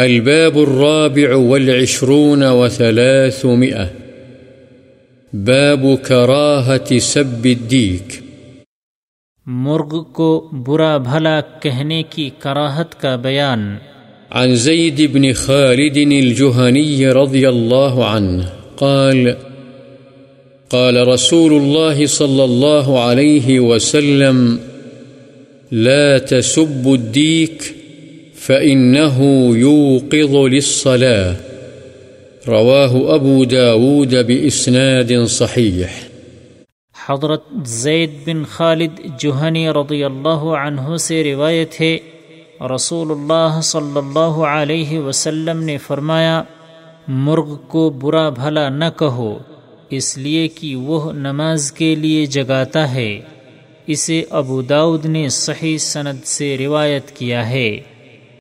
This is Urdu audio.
الباب الرابع والعشرون وثلاثمئة باب كراهة سب الديك. مرغ کو برا بھلا کہنے کی کراہت کا بیان۔ عن زيد بن خالد الجهني رضي الله عنه قال قال رسول الله صلى الله عليه وسلم لا تسبوا الديك فإنه يوقظ للصلاة رواه أبو داود بإسناد صحيح حضرت زید بن خالد جوہنی رضی اللہ عنہ سے روایت ہے، رسول اللہ صلی اللہ علیہ وسلم نے فرمایا، مرغ کو برا بھلا نہ کہو، اس لیے کہ وہ نماز کے لیے جگاتا ہے۔ اسے ابو داود نے صحیح سند سے روایت کیا ہے۔